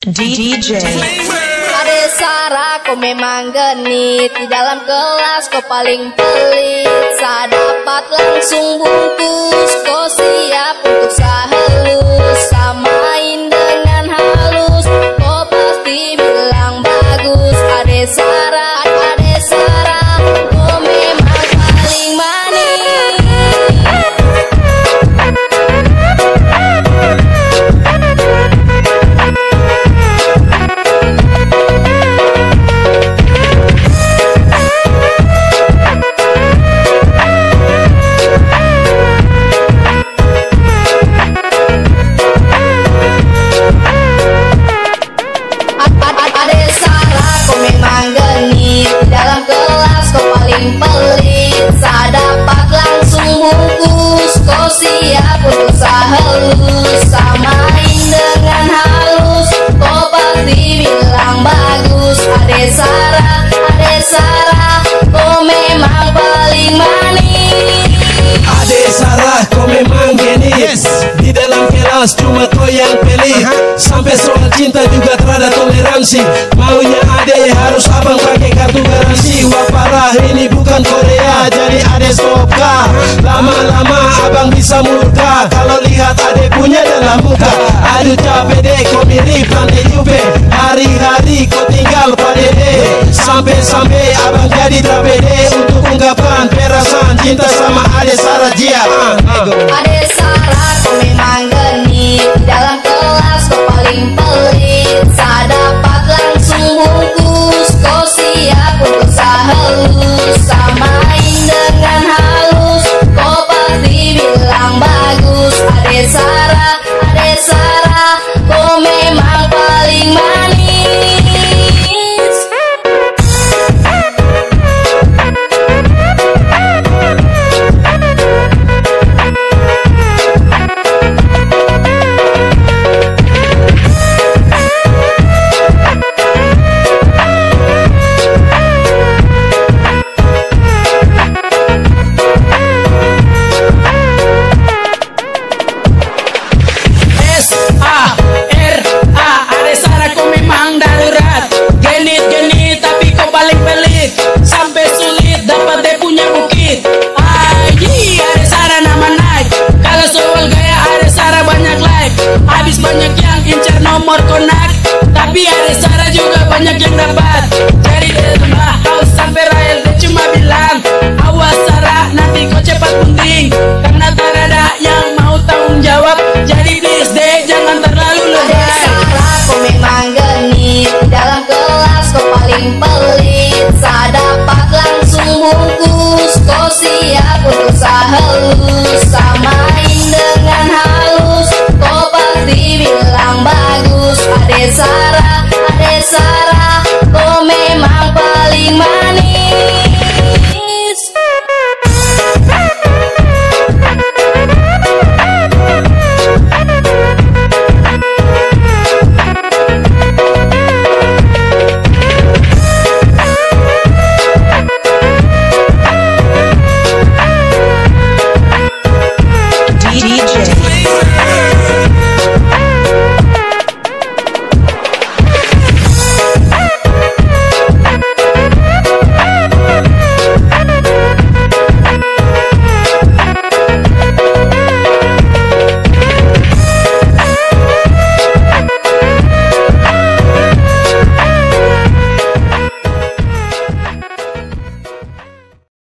DJ Ade Sarah kau memang genit Di dalam kelas kau paling pelit. Saat dapat langsung bungkus Ade Sarah kau memang genit. Dalam kelas kau paling pelit. Saat dapat langsung bungkus Kau siap untuk sahelus Samain toleransi Maunya ade harus abang pakai kartu garansi. Wah parah ini bukan Korea. Jadi ade stopka Lama-lama abang bisa murka. Kalau lihat ade punya dalam muka. Aduh capek deh kau mirip Tante Juve Hari-hari kau tinggal pada deh. Sampai-sampai abang jadi trapede Untuk ungkapan perasaan cinta sama ade Sarah Jia Ade nós.